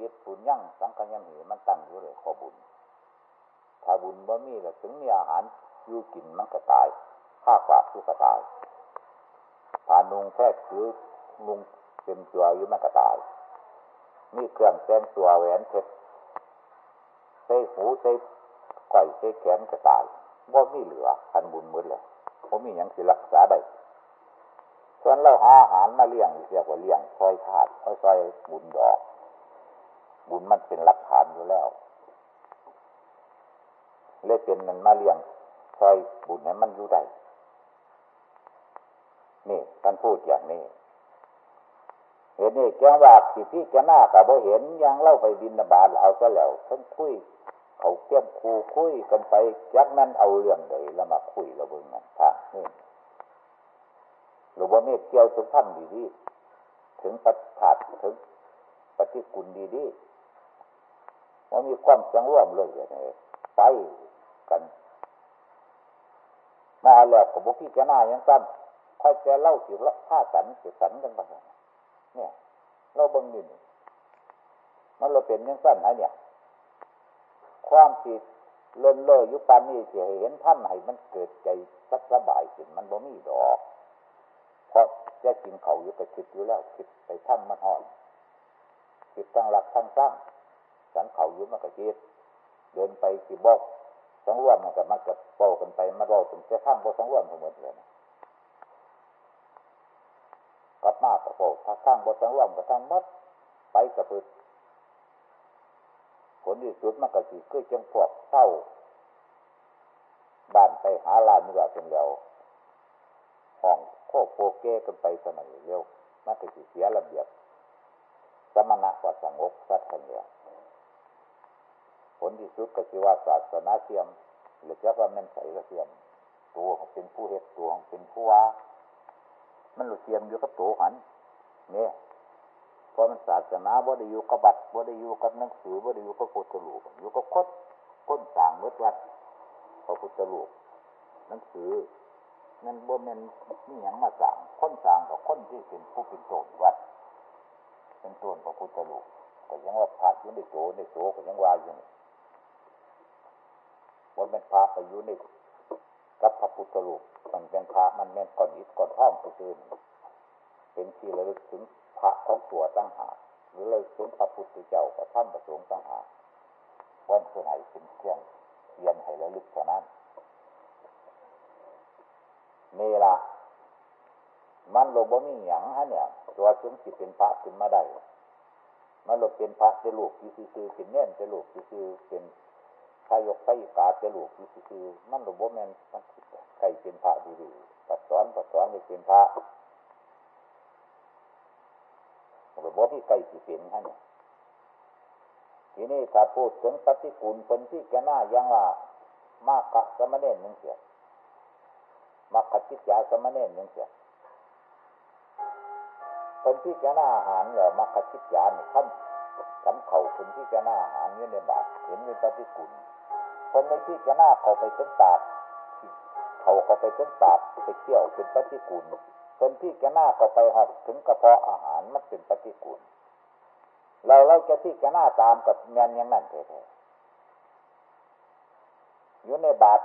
วิตบุญยั่งสังขยมหีมันตั้งอยู่เลยขอบุญ ถ้าบุญบ่มีแล้วถึงมีอาหารอยู่กินมันก็ตายข้าฝากทุกก็ตายผ่านุงแค่ถือนุงเต็มตัวอยู่มันก็ตายมีเครื่องแต่งตัวแหวนเพชรใส่หูใส่ก้อยใส่แขนก็ตายว่ามีเหลือพันบุญหมดเลยผมมีอย่างสิรักษาได้ส่วนเราหาอาหารมาเลี้ยงเรียกว่าเลี้ยงซอยถาดซอยบุญดอก บุญมันเป็นรักฐานอยู่แล้วเลยเป็นมันมาเลี้ยงซอยบุญนั้นมันอยู่ได้นี่ท่านพูดอย่างนี้ เห็นนี่แกว่าสิพี่จะหน้ากับบ่เห็นยังเล่าไปบินบาลเอาซะแล้วท่านคุย เขาเกี่ยมคูคุยกันไปยักนั้นเอาเรื่องใดแล้วมาคุยระเบิงนั่นทางนี่หรือว่าเมฆเกี่ยวถึงท่านดีดีถึงปัจถัดถึงปฏิกุลดีดี ว่ามีความสังร่วมเลยอย่างนี้ไปกันมาแล้วกับบุพี่จะหน้ายังซ้ำค่อยจะเล่าสิละผ้าสันจะสันกันบ้างเนี่ยเราบังนินมันเราเป็นยังสั้นนะเนี่ย ความผิดเล่นเล่ยยุปานนี้จะเห็นท่านให้มันเกิดใจสักสบายสิมันบ่มีดอกเพราะจะกินเขาอยู่ไปคิดอยู่แล้วคิดไปท่านมันห่อนคิดตั้งหลักทั้งสร้าง สันเขายู่มันก็คิดเดินไปสิบอกสังรวมมันก็มันก็โตกันไปมาเราถึงจะข้างบสังรวมทั้งหมดเลยนะกับมากกับโตถ้าข้างบสังรวมก็ทั้งหมดไปกับพืชผลที่สุดมันก็สิคือจังพวกเศร้าบ้านไปหาลานเนื้อเป็นแล้วห้องโคโปเก้กันไปสมัยเร็วมันก็สิเสียระเบียบสมณะกว่าสงบสัตว์เนี่ย ผลที่สุดก็คือว่าศาสนาเทียมหรือจะว่ามันใสกระเทียม ตัวของเป็นผู้เฮ็ดตัวของเป็นผู้ว่า มันหลุดเทียมอยู่กับตัวหันเนี่ยเพราะมันศาสนาบ่ได้อยู่กับบัตรบ่ได้อยู่กับหนังสือบ่ได้อยู่กับพุทธลูกอยู่กับคดค้นต่างมดวัดพระพุทธลูกหนังสือนั่นบ่แม่นนี่ยังมาสั่งค้นต่างกับคนที่เป็นผู้เป็นโตวัด เป็นต้นพระพุทธลูกก็ยังว่าพระอยู่ในโตในโตก็ยังว่าอยู่นี่ มันเป็นพระไปอยู่ในกับพระพุทธรูปมันเป็นพระมันเป็นก่อนอิฐก่อนท่องไปคืนเป็นที่ระลึกถึงพระของตัวตั้งหาหรือเลยถึงพระพุทธเจ้าพระท่านประสงค์ตั้งหาวันเสไหนเป็นเครื่องเทียนให้ระลึกเท่านั้นนี่ละมันโลบมีหยังฮะเนี่ย ตัวถึงสิเป็นพระขึ้นมาได้มันโลบเป็นพระจะลูกซื่อเป็นเน่นจะลูกซื่อเป็น ถ้ายกไปกาจะลูกที่ซื่อมันโลบแมนมันใครเป็นพระดีๆปัดสอนปัดสอนให้เป็นพระโลบบที่ใครสิเป็นฮะเนี่ยทีนี้ถ้าพูดถึงปฏิกูลคนที่จะหน้ายังว่ามากกะสมณเณรหนึ่งเสียมากขจิตยาสมณเณรหนึ่งเสียคนที่จะหน้าอาหารเหรอมากขจิตยาเนี่ยท่าน สันเข่าคนที่จะหน้าหารเนี่ยในบาทเห็นเป็นปฏิกูลคนในที่จะหน้าเขาไปถึงปากเขาเขาไปถึงปากไปเที่ยวเป็นปฏิกูลคนที่จะหน้าเขาไปหอดถึงกระเพาะอาหารมันเป็นปฏิกูลเราเราจะที่จะหน้าตามกับแมนยังนั่นแท้ๆอยู่ในบาท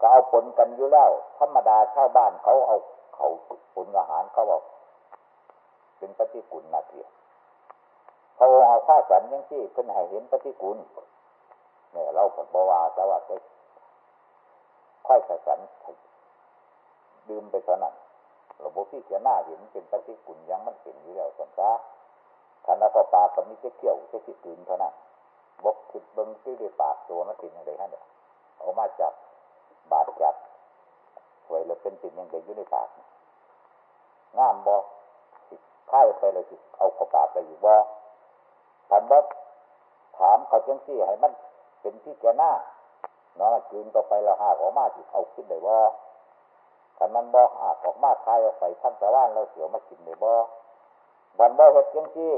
ก็เอาผลกันอยู่แล้วธรรมดาชาวบ้านเขาเอาเขาผลอาหารเขาบอกเป็นปฏิกุลนาเทีย พระองค์เอาผ้าสันยังที่เพิ่นให้เห็นปฏิกุลเนี่ยเราผลบวาแต่ว่าไปค่อยสันดื่มไปเท่านั้นเราบอกพี่จะหน้าเห็นเป็นปฏิกุลยังมันเป็นอยู่แล้วสันตาขันแล้วก็ปากก็มีจะเขี่ยวจะขี้ตื่นเท่านั้นบกคิดเบิ้งที่ได้ปากตัวมันเป็นยังไงฮะเนี่ยเอามาจับบาดจับถวยแล้วเป็นสิ่งยังไงอยู่ในปากงามบอสิค่ายไปเลยสิเอาข้าปากไปอยู่บอ ทันบ่ถามเขาจังซี่ให้มันเป็นที่แกหน้าเนาะจืนก็ไปละหากออกมาสิเอาขึ้นได้บ่าถ้ามันบ่หากออกมาคายออกไปทั้งตะวันเราเสียวมากินได้บ่วันบ่เห็ดจังซี่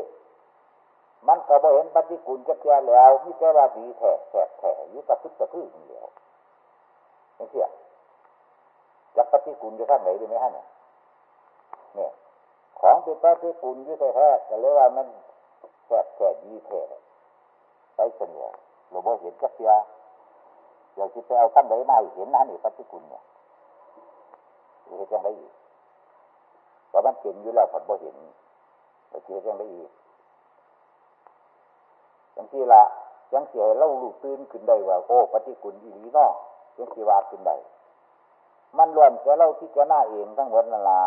มันก็บ่เห็นปฏิกูลจะแก่แล้วมีแต่ว่าดีแท้แท้แท้อยู่กับพึกกับพื้นเดียวไม่เที่ยจักปฏิกูลจะข้างไหนดีไหมฮะเนี่ย ของเป็นปฏิกูลอยู่แท้ๆแต่เลยว่ามัน แท้แท้ดีแท้ไปเสนอเราบ่เห็นกับเสียเดี๋ยวที่ไปเอาขั้นใดมาเห็นนะนี่ปฏิกุลเนี่ยเห็นจังได้อีกเพราะมันเป็นอยู่แล้วผัดบ่เห็นไปเทียจังได้อีกจังที่ละจังเสียเล่าลูกตื่นขึ้นได้ว่าโอ้ปฏิกุลอีหลีเนาะจังสีวาขึ้นได้มันรวมแต่เล่าที่จะหน้าเองทั้งหมดนั่นละ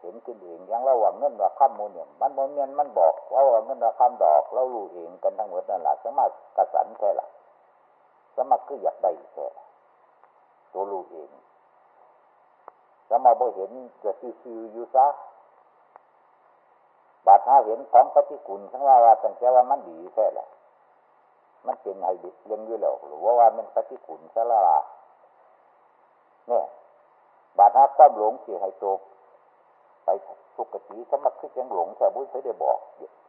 เห็นขึ้นเองยังเล่าว่างเงินว่าข้ามมูลเนี่ยมันโมเมียมันบอกว่าเงินว่าข้าดอกเล่าลูเองกันทั้งหมดนั่นแหละสมัครกระสันแค่ละสมัครคืออยากได้แค่ตัวลูเองสมัครบ่เห็นจะซื่ออยู่ซะบาดหาเห็นของปฏิกุลทั้งว่าว่าตั้งแต่ว่ามันดีแค่ละมันเป็นไฮบิดเรื่องอยู่แล้วหรือว่าว่ามันปฏิกุลสละละเนี่ยบาดหาความหลงเสียให้ตัวไป สุกติสมัครคือยังหลงแต่บุญเคยได้บอก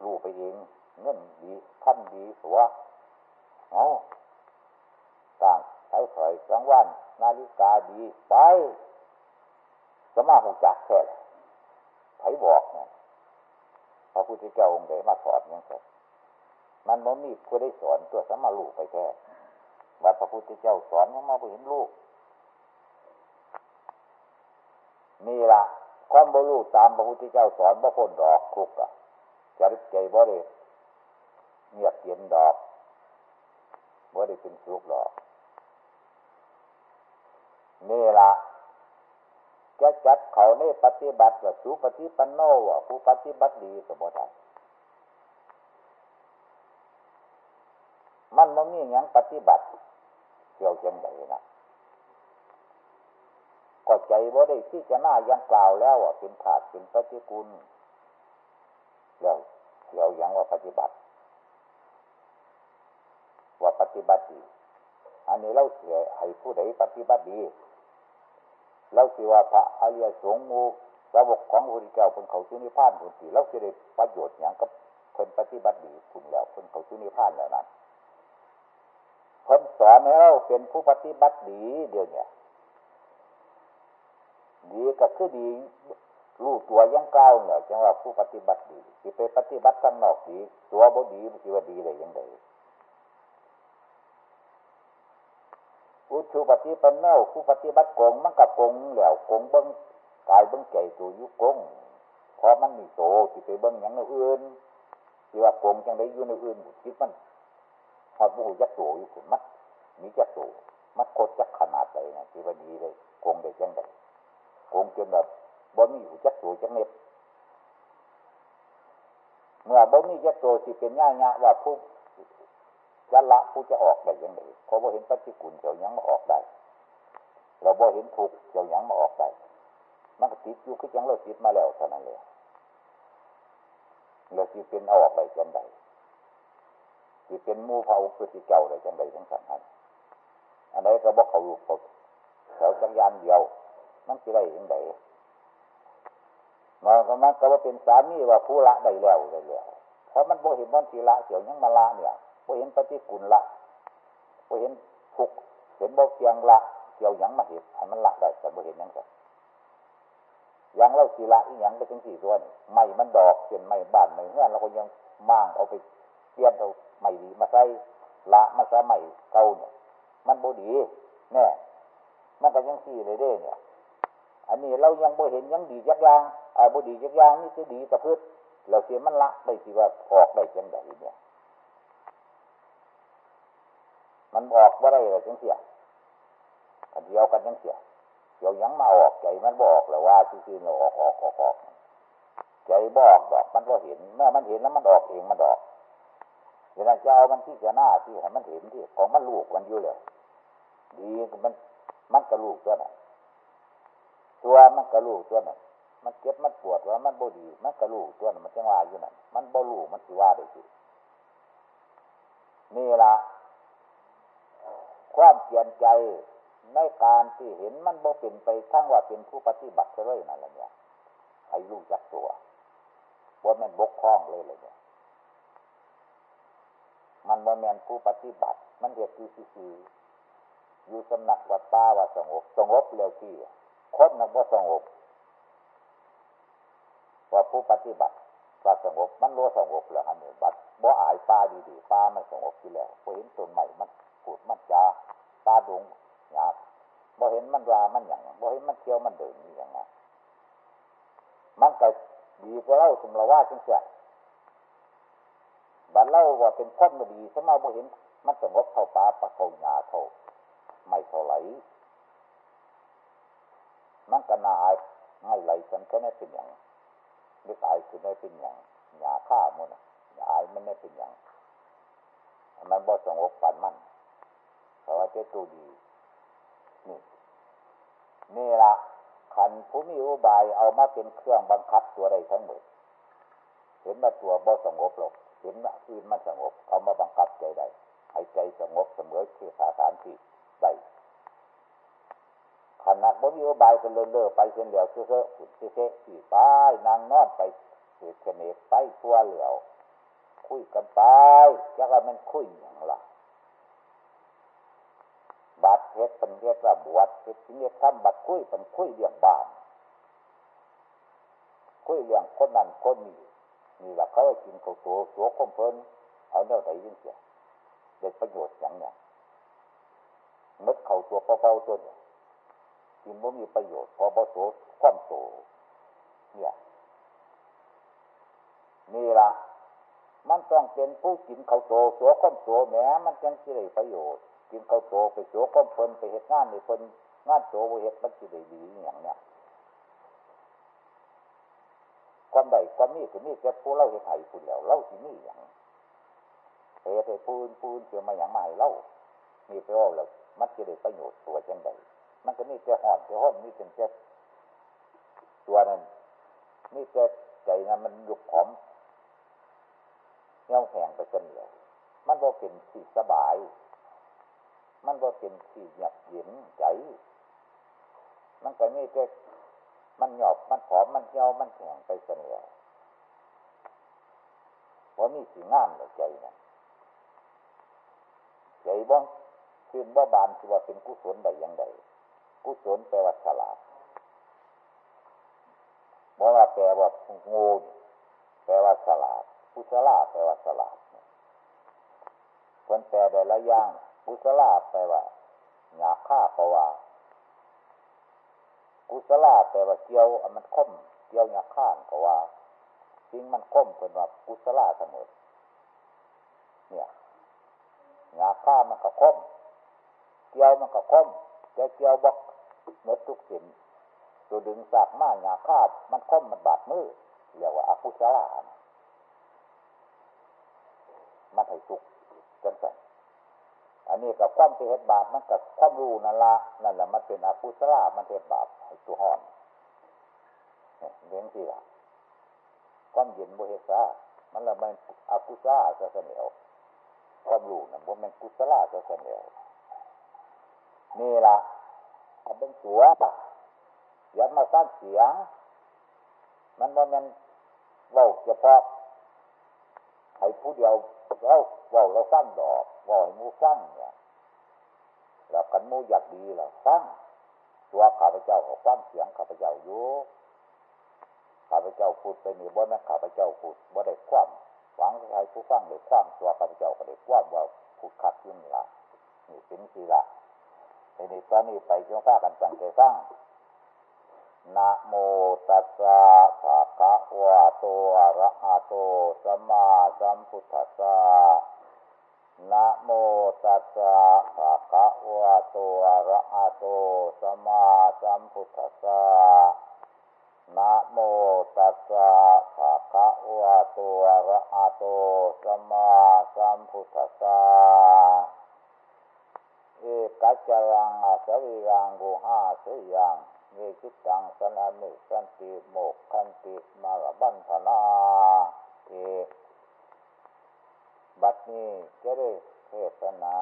รู้ไปเองเงินดีขั้นดีสัวเอาต่างใช้ถอยสังวัน นาฬิกาดีไปสมาหูจักแค่ไผบอกเนี่ยพระพุทธเจ้าองค์ไหนมาสอนยังไงมันมันมีผู้ได้สอนตัวสมาลูกไปแท้ว่าพระพุทธเจ้าสอนยังมาไปเห็นลูกนี่ละ ความบรูตามพระพุทธเจ้าสอนบ่พ้นดอกคุกอะจริใจบ่ได้เงียบเย็นดอกบ่ได้เป็นสุขดอกนี่ละจะจัดเขาในปฏิบัติว่าสุปฏิปันโนว่าผู้ปฏิบัติดีก็บ่ได้มันมันมีอย่างปฏิบัติเกี่ยวจังไดนะ ก็ใจว่าได้ที่จะหน้ายังกล่าวแล้วว่าเป็นขาดเป็นปฏิกุลเรื่องเกี่ยวยังว่าปฏิบัติ ว่าปฏิบัติดีอันนี้เราเสียให้ผู้ใดปฏิบัติดีเราสิว่าพระอริยสงฆ์มูสาวกของพระพุทธเจ้าเป็นเขาสุนิพานคนตีเราจะได้ประโยชน์อย่างกับคนปฏิบัติดีคุณแล้วคนเขาสุนิพานแล้วนั้นคนสอนให้เราเป็นผู้ปฏิบัติดีเดียวเนี้ ดีก็คือดีรู้ตัวยังกล้าวเนี่ยจังว่าผู้ปฏิบัติดีที่ไปปฏิบัติข้างนอกดี ตัวบ่ดีมันจะว่าดีได้ยังไงผู้ชูปฏิปันเนผู้ปฏิบัติโกงมันกับโกงแล้วโกงเบิ้งกายเบิ้งใจตัวยุโกงเพราะมันมีโตที่ไปเบิ้งอย่างอื่นที่ว่าโกงจังได้อยู่ในอื่นคิดมันหอดบูยักโตอยู่คุณมัดมีจักโตมัดโคตรจักขนาดไหนนะที่ว่าดีเลยโกงได้จังได โกงจนแบบบ่มีหูจักโตจังเน็บเมื่อบ่มีจักโตที่เป็นง่ายงะว่าผู้จะละผู้จะออกได้ยังไงเพราะว่าเห็นปฏิกุลเจ้ายังมาออกได้เราบ่เห็นถูกเจ้ายังมาออกได้มันก็ติดอยู่คือจังเราติดมาแล้วเท่านั้นเลยเราที่เป็นออกไปจังใดที่เป็นมูเผาคือที่เก่าเลยจังใดทั้งสามอันอันไหนก็บอกเขาลูกเขาเขาจังยานเดียว มันจะได้ยังไงมันก็มันก็ว่าเป็นสามีว่าผู้ละได้แล้วได้แล้วเพราะมันโบเห็นมันทีละเสียวยังมาละเนี่ยโบเห็นปฏิกุลละโบเห็นทุกเห็นโบเพียงละเกียวยังมาเห็นให้มันละได้แต่โบเห็นยังไงยังเล่าสีละอีหยังไปถึงสี่ตัวนี่ไม่มันดอกเขียนไม่บ้านไม่เงื่อนเราก็ยังมั่งเอาไปเปลี่ยนเอาไม่ดีมาใส่ละมาใส่ไม่เก่าเนี่ยมันโบดีแน่มันก็ยังสี่เลยเด้เนี่ย อันนี้เรายังโบเห็นยังดียักยางอ่าโบดียักยางนี่จะดีแต่พืชเราเสียมันละได้สิว่าออกได้จังไดเนี่ยมันออกว่าได้เลยจังเสียอันเดียวกันจังเสียเดี๋ยวยังมาออกใจมันบอกเลยว่าซื่อๆเราออกออกออกออกใจบอกดอกมันก็เห็นเมื่อมันเห็นแล้วมันออกเองมันดอกเวลาจะเอามันที่จะหน้าที่ให้มันเห็นที่ของมันลูกมันอยู่เลยดีมันมันกระลูกตัวน่ะ ตัวมันกระลูกตัวน่ะมันเจ็บมันปวดว่ามันบดีมันกระลูกตัวน่ะมันจังว่าอยู่นั่นมันบ่ลูกมันสิว่าได้สินี่ละความเปลี่ยนใจในการที่เห็นมันบ่เป็นไปทั้งว่าเป็นผู้ปฏิบัติเลยนั่นแหละเนี่ยให้รู้จักตัวว่ามันบกพร่องเลยเลยเนี่ยมันบ่แมนผู้ปฏิบัติ มันเหตุคือคืออยู่สำนักวัดป่าว่าสงบสงบเร็วที่ คนนักว่สงบว่าผู้ปฏิบัติว่าสงบมันรู้สงบเหรอฮะเนี่ยบัดบ่อายปลาดีๆปลามันสงบอยู่แล้วพอเห็นต้นใหม่มันปูดมันจาตาดงหยาบบ่เห็นมันรามันอย่างบ่เห็นมันเที่ยวมันเดินอย่างไงมันก็ดีกว่าเล่าสมละว่าจังเสียบัดเล่าว่าเป็นคนมาดีสมาบ่เห็น มันสงบเท่าปลาปลาเขาหยาเท่าไม่เท่าไหล มันก็น่าอายไม่ไหลฉันก็ไม่เป็นอย่างนึกอายคือไม่เป็นอย่างหยาฆ่ามันอยายมันไม่เป็นอย่างมันบ่สงบปันมันเพราะว่าเจ้าตัวดีนี่นี่ละขันผู้มีอุบายเอามาเป็นเครื่องบังคับตัวใดทั้งหมด เห็นว่าตัวบ่สงบหรอกเห็นว่าอื่นมันสงบเอามาบังคับใจได้ให้ใจสงบเสมอคือสาสารที่ได้ ขนาดบ่มีอบายก็เลื่อๆไปเช่นเดียวเซ่อๆขุดเซ่ๆขี่ไปนางนอนไปเสียเนไปทั่วเหลียว คุยกันไปจักว่ามันคุยอย่างไรบัดเฮ็ดเป็นเรียกว่าบวชเฮ็ดสิ่งนี้ทำบัดคุยเป็นคุยเรื่องบ้าน คุยเรื่องคนนั้นคนนี้นี่แหละเขากินข้าวตัวตัวคมเพลินเอาเนื้อไหนยิ่งเสียได้ประโยชน์อย่างเนี้ยมดเข่าตัวเบาๆตัวเนี่ย กินบ่มีประโยชน์พอบ่โสความโตเนี่ยนี่ละมันต้องเป็นผู้กินเขาโตสัวข้มโตแม้มันจังสิได้ประโยชน์ กินเขาโตไปโสัวข้มเพลินไปเหตุงานในเพลินงานโตบ่เหตุมันสิได้ดีอย่างเนี้ยความใดความนี้ก็นี่แค่ผู้เล่าเหตุไห้ผู้เดียวเล่าที่นี่อย่างเหตุให้ปูนปูนเกี่ยวมาอย่างใหม่เล่านี่ไปว่าแล้วมันจะได้ประโยชน์ตัวจังใด มันก็นี่แค่หอดแค่ห้อนนี่เป็นแค่ตัวนั้นนี่แค่ใจนั้นมันยุบผอมเงี้ยวแห้งไปจนเหลียวมันบ่เป็นที่สบาย มันบ่เป็นที่หยับเย็นใจ มันก็นี่แค่มันหยอบมันผอมมันเหี่ยวมันแข็งไปเสนียวว่ามีสีงามในใจนะใจบ้องคืนบ่บานคือว่าเป็นกุศลใดอย่างใด กุศลแปลว่าฉลาดบอกว่าแปลว่าโง่แปลว่าฉลาดกุศลาแปลว่าฉลาดคนแปลได้ละอย่างกุศลาแปลว่าหยาฆ่าเพราะว่ากุศลาแปลว่าเกี่ยวมันคมเกี่ยวหยาข้านเพราะว่าสิ่งมันคมเป็นว่ากุศลาเสมอเนี่ยหยาข้ามันก็คมเกี่ยวมันก็คมจะเกี่ยวบอก เนื้อทุกสิ่งตัวดึงสากมาหยาข้ามันคมมันบาดมือเรียกว่าอากุศลามันให้สุกจังสันอันนี้กับความเป็นเหตุบาปมันกับความรู้นั่นละนั่นแหละมันเป็นอกุศลามันเหตุบาปให้ตัวห่อนเลี้ยงที่ละความเย็นบุเหตุซามันละมันอกุศลาจะเสนียวความรู้นั่นว่ามันกุศลาจะเสนียวนี่ละ เอาเป็นตัวะอย่ามาสร้างเสียง มันว่ามันว้าเฉพาะให้ผู้เดียวเราเว้าเราฟังดอกว้าให้มูฟังเนี่ยแล้วกันมูอยากดีเราฟังตัวข้าพเจ้าก็ฟังเสียงข้าพเจ้าอยู่ข้าพเจ้าพูดไปนี่บ่แม่ข้าพเจ้าพูดบ่ได้ความหวังใครผู้ฟังได้ความตัวข้าพเจ้าก็ได้ความว่าพูดคัดยิ่งละนี่เป็นสีละ ทีนี้ตอนนี้ไปจงฟ้ากันสั่งใจฟังนะโมตัสสะภะคะวะโตอะระหะโตสัมมาสัมพุทธัสสะนะโมตัสสะภะคะวะโตอะระหะโตสัมมาสัมพุทธัสสะนะโมตัสสะภะคะวะโตอะระหะโตสัมมาสัมพุทธัสสะ กัจจรังอสวิรังกุหาสยังเมจิตังสนามิสันติโมกขันติมาลบันธนาเอบัดนี้จะได้เทศนา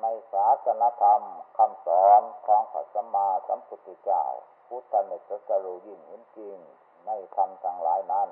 ในศาสนธรรมคำสอนของพระสัมมาสัมพุทธเจ้าพุทธเนตจะรู้ยิ่งเห็นจริงในคำต่างหลายนั้น